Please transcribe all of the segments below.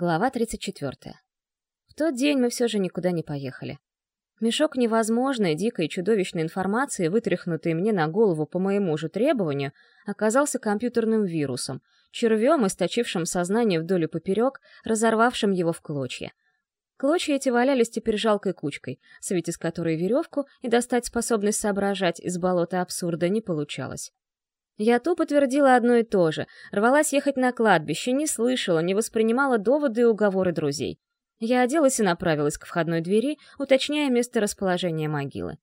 Глава 34. В тот день мы все же никуда не поехали. Мешок невозможной, дикой и чудовищной информации, вытряхнутый мне на голову по моему же требованию, оказался компьютерным вирусом, червем, источившим сознание вдоль и поперек, разорвавшим его в клочья. Клочья эти валялись теперь жалкой кучкой, свить из которой веревку и достать способность соображать из болота абсурда не получалось. Я тупо твердила одно и то же, рвалась ехать на кладбище, не слышала, не воспринимала доводы и уговоры друзей. Я оделась и направилась к входной двери, уточняя место расположения могилы.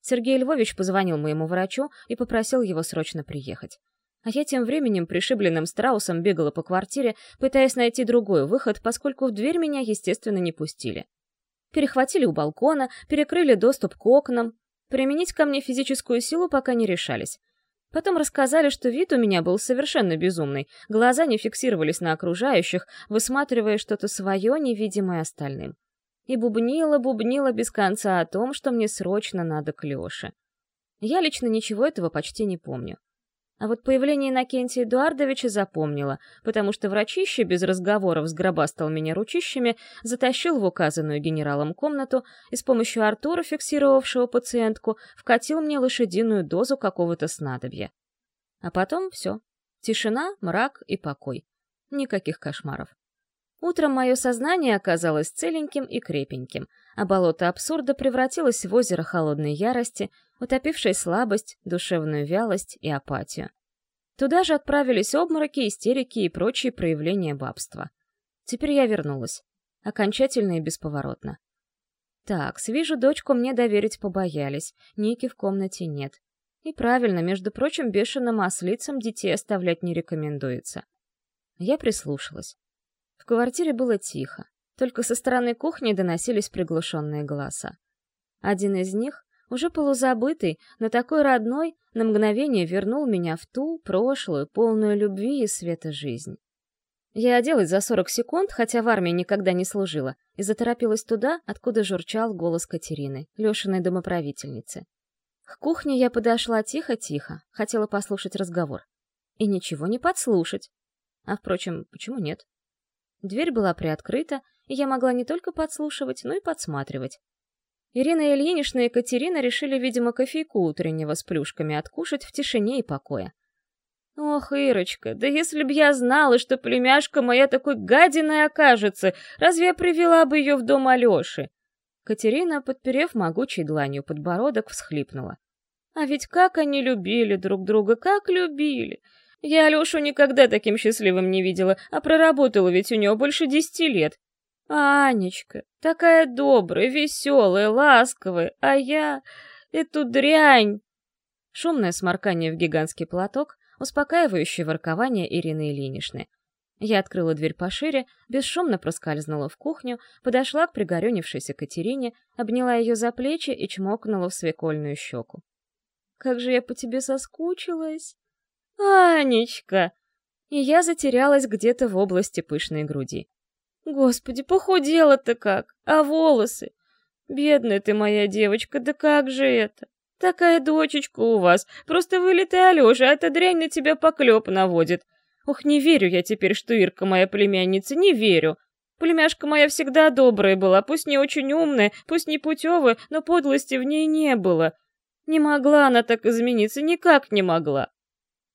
Сергей Львович позвонил моему врачу и попросил его срочно приехать. А я тем временем пришибленным страусом бегала по квартире, пытаясь найти другой выход, поскольку в дверь меня, естественно, не пустили. Перехватили у балкона, перекрыли доступ к окнам. Применить ко мне физическую силу пока не решались. Потом рассказали, что вид у меня был совершенно безумный, глаза не фиксировались на окружающих, высматривая что-то свое, невидимое остальным. И бубнила, бубнила без конца о том, что мне срочно надо к Лёше. Я лично ничего этого почти не помню. А вот появление Иннокентия Эдуардовича запомнила, потому что врачище без разговоров сгробастал меня ручищами, затащил в указанную генералом комнату и с помощью Артура, фиксировавшего пациентку, вкатил мне лошадиную дозу какого-то снадобья. А потом все. Тишина, мрак и покой. Никаких кошмаров. Утром мое сознание оказалось целеньким и крепеньким, а болото абсурда превратилось в озеро холодной ярости, утопившей слабость, душевную вялость и апатию. Туда же отправились обмороки, истерики и прочие проявления бабства. Теперь я вернулась. Окончательно и бесповоротно. Так, свижу дочку мне доверить побоялись, Ники в комнате нет. И правильно, между прочим, бешеным ослицам детей оставлять не рекомендуется. Я прислушалась. В квартире было тихо, только со стороны кухни доносились приглушенные голоса. Один из них, уже полузабытый, но такой родной, на мгновение вернул меня в ту, прошлую, полную любви и света жизнь. Я оделась за 40 секунд, хотя в армии никогда не служила, и заторопилась туда, откуда журчал голос Катерины, Лешиной домоправительницы. К кухне я подошла тихо-тихо, хотела послушать разговор. И ничего не подслушать. А, впрочем, почему нет? Дверь была приоткрыта, я могла не только подслушивать, но и подсматривать. Ирина Ильинична и Екатерина решили, видимо, кофейку утреннего с плюшками откушать в тишине и покое. Ох, Ирочка, да если б я знала, что племяшка моя такой гадиной окажется, разве я привела бы ее в дом Алеши? Катерина, подперев могучей дланью подбородок, всхлипнула. А ведь как они любили друг друга, как любили! Я Алешу никогда таким счастливым не видела, а проработала ведь у него больше десяти лет. Анечка, такая добрая, веселая, ласковая, а я... эту дрянь!» Шумное сморкание в гигантский платок, успокаивающее воркование Ирины Ильиничны. Я открыла дверь пошире, бесшумно проскользнула в кухню, подошла к пригорюнившейся Катерине, обняла ее за плечи и чмокнула в свекольную щеку. «Как же я по тебе соскучилась!» «Анечка!» И я затерялась где-то в области пышной груди. Господи, похудела-то как! А волосы? Бедная ты моя девочка, да как же это? Такая дочечка у вас, просто вылитый Алёша, а эта дрянь на тебя поклёп наводит. Ох, не верю я теперь, что Ирка моя племянница, не верю. Племяшка моя всегда добрая была, пусть не очень умная, пусть не путевая, но подлости в ней не было. Не могла она так измениться, никак не могла.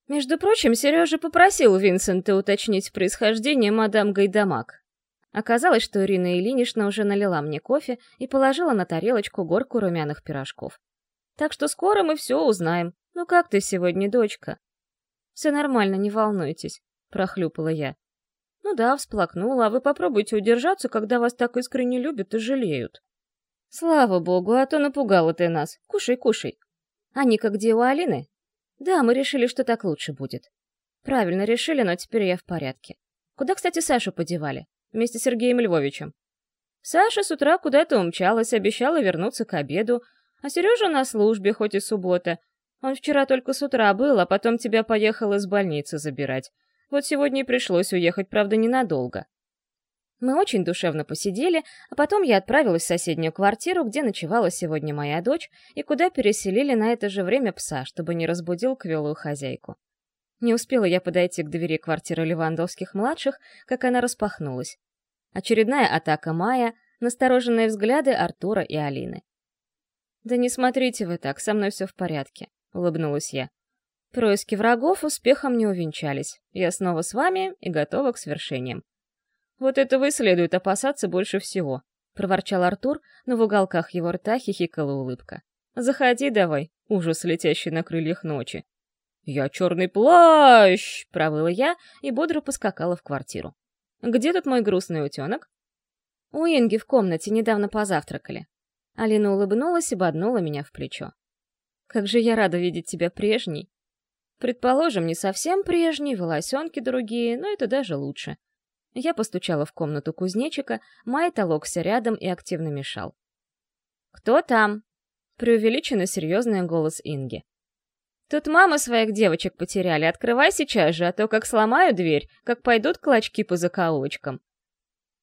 Между прочим, Сережа попросил Винсента уточнить происхождение мадам Гайдамак. Оказалось, что Ирина Ильинична уже налила мне кофе и положила на тарелочку горку румяных пирожков. Так что скоро мы все узнаем. Ну как ты сегодня, дочка? Все нормально, не волнуйтесь, прохлюпала я. Ну да, всплакнула, а вы попробуйте удержаться, когда вас так искренне любят и жалеют. Слава богу, а то напугала ты нас. Кушай, кушай. А Ника где у Алины? Да, мы решили, что так лучше будет. Правильно решили, но теперь я в порядке. Куда, кстати, Сашу подевали? Вместе с Сергеем Львовичем. Саша с утра куда-то умчалась, обещала вернуться к обеду, а Сережа на службе, хоть и суббота. Он вчера только с утра был, а потом тебя поехал из больницы забирать. Вот сегодня и пришлось уехать, правда, ненадолго. Мы очень душевно посидели, а потом я отправилась в соседнюю квартиру, где ночевала сегодня моя дочь, и куда переселили на это же время пса, чтобы не разбудил квелую хозяйку. Не успела я подойти к двери квартиры Левандовских-младших, как она распахнулась. Очередная атака Мая, настороженные взгляды Артура и Алины. «Да не смотрите вы так, со мной все в порядке», — улыбнулась я. Происки врагов успехом не увенчались. Я снова с вами и готова к свершениям. Вот этого и следует опасаться больше всего, — проворчал Артур, но в уголках его рта хихикала улыбка. «Заходи давай, ужас, летящий на крыльях ночи». «Я черный плащ!» — провыла я и бодро поскакала в квартиру. «Где тут мой грустный утенок?» «У Инги в комнате недавно позавтракали». Алина улыбнулась и боднула меня в плечо. «Как же я рада видеть тебя прежней!» Предположим, не совсем прежние, волосенки другие, но это даже лучше. Я постучала в комнату кузнечика, Май толокся рядом и активно мешал. «Кто там?» — преувеличенно серьезный голос Инги. «Тут мама своих девочек потеряли, открывай сейчас же, а то как сломаю дверь, как пойдут клочки по закоулочкам».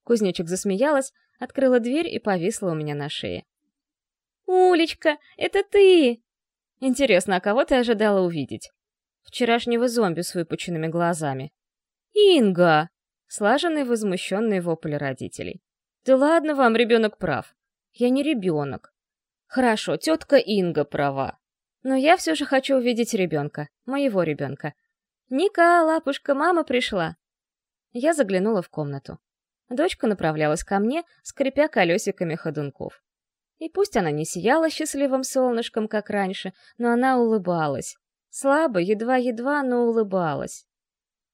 Кузнечик засмеялась, открыла дверь и повисла у меня на шее. «Улечка, это ты!» «Интересно, а кого ты ожидала увидеть?» вчерашнего зомби с выпученными глазами. «Инга!» — слаженный возмущенный вопль родителей. «Да ладно вам, ребенок прав. Я не ребенок. Хорошо, тетка Инга права. Но я все же хочу увидеть ребенка, моего ребенка. Ника, лапушка, мама пришла. Я заглянула в комнату. Дочка направлялась ко мне, скрипя колесиками ходунков. И пусть она не сияла счастливым солнышком, как раньше, но она улыбалась, Слабо, едва-едва, но улыбалась.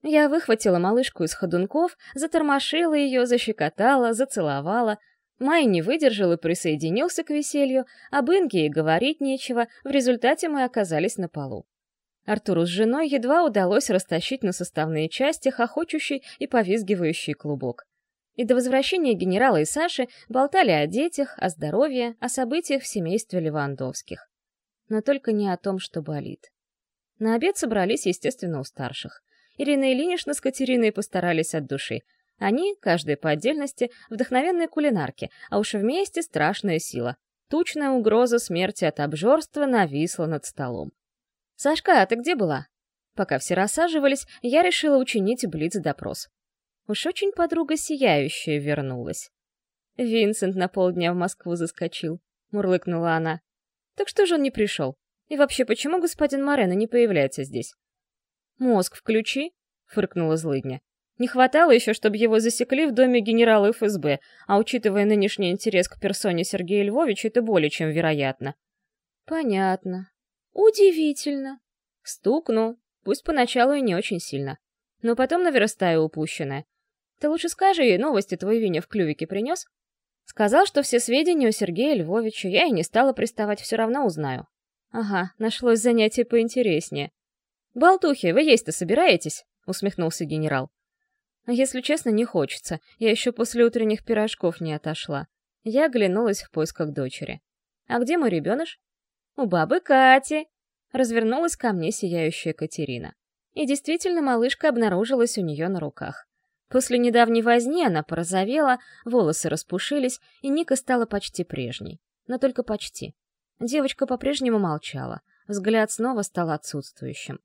Я выхватила малышку из ходунков, затормошила ее, защекотала, зацеловала. Май не выдержал и присоединился к веселью, об Инге и говорить нечего, в результате мы оказались на полу. Артуру с женой едва удалось растащить на составные части хохочущий и повизгивающий клубок. И до возвращения генерала и Саши болтали о детях, о здоровье, о событиях в семействе Левандовских. Но только не о том, что болит. На обед собрались, естественно, у старших. Ирина Ильинична с Катериной постарались от души. Они, каждая по отдельности, вдохновенные кулинарки, а уж вместе страшная сила. Тучная угроза смерти от обжорства нависла над столом. «Сашка, а ты где была?» Пока все рассаживались, я решила учинить блиц-допрос. Уж очень подруга сияющая вернулась. Винсент на полдня в Москву заскочил, мурлыкнула она. Так что же он не пришел? И вообще, почему господин Морено не появляется здесь? «Мозг включи», — фыркнула злыдня. «Не хватало еще, чтобы его засекли в доме генерала ФСБ, а учитывая нынешний интерес к персоне Сергея Львовича, это более чем вероятно». «Понятно. Удивительно». «Стукну. Пусть поначалу и не очень сильно. Но потом наверстаю упущенное. Ты лучше скажи ей, новости твой Виня в клювике принес?» Сказал, что все сведения у Сергея Львовича, я и не стала приставать, все равно узнаю. Ага, нашлось занятие поинтереснее. «Болтухи, вы есть-то собираетесь?» — усмехнулся генерал. Если честно, не хочется. Я еще после утренних пирожков не отошла. Я оглянулась в поисках дочери. «А где мой ребеныш?» «У бабы Кати!» Развернулась ко мне сияющая Катерина. И действительно, малышка обнаружилась у нее на руках. После недавней возни она порозовела, волосы распушились, и Ника стала почти прежней. Но только почти. Девочка по-прежнему молчала, взгляд снова стал отсутствующим.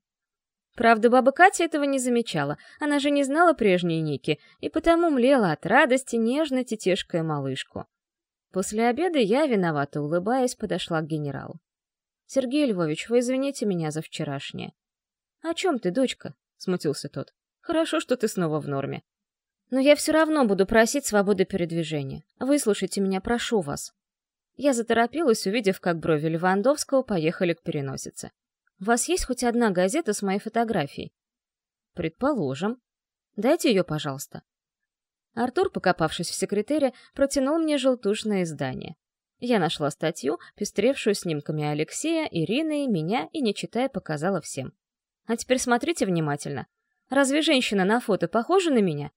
Правда, баба Катя этого не замечала, она же не знала прежней Ники, и потому млела от радости, нежно тетешкая малышку. После обеда я, виновато улыбаясь, подошла к генералу. «Сергей Львович, вы извините меня за вчерашнее». «О чем ты, дочка?» — смутился тот. «Хорошо, что ты снова в норме. Но я все равно буду просить свободы передвижения. Выслушайте меня, прошу вас». Я заторопилась, увидев, как брови Левандовского поехали к переносице. «У вас есть хоть одна газета с моей фотографией?» «Предположим. Дайте ее, пожалуйста». Артур, покопавшись в секретаре, протянул мне желтушное издание. Я нашла статью, пестревшую снимками Алексея, Ирины, меня и, не читая, показала всем. А теперь смотрите внимательно. Разве женщина на фото похожа на меня?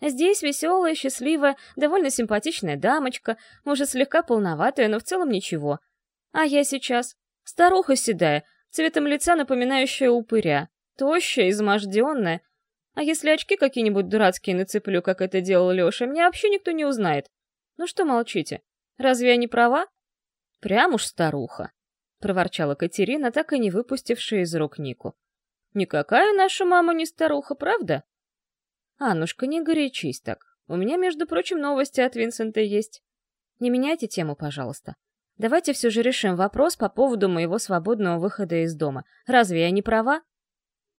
Здесь веселая, счастливая, довольно симпатичная дамочка, может, слегка полноватая, но в целом ничего. А я сейчас старуха седая, цветом лица напоминающая упыря, тощая, изможденная. А если очки какие-нибудь дурацкие нацеплю, как это делал Леша, меня вообще никто не узнает. Ну что молчите? Разве я не права? Прям уж старуха, — проворчала Катерина, так и не выпустившая из рук Нику. Никакая наша мама не старуха, правда? «Аннушка, не горячись так. У меня, между прочим, новости от Винсента есть. Не меняйте тему, пожалуйста. Давайте все же решим вопрос по поводу моего свободного выхода из дома. Разве я не права?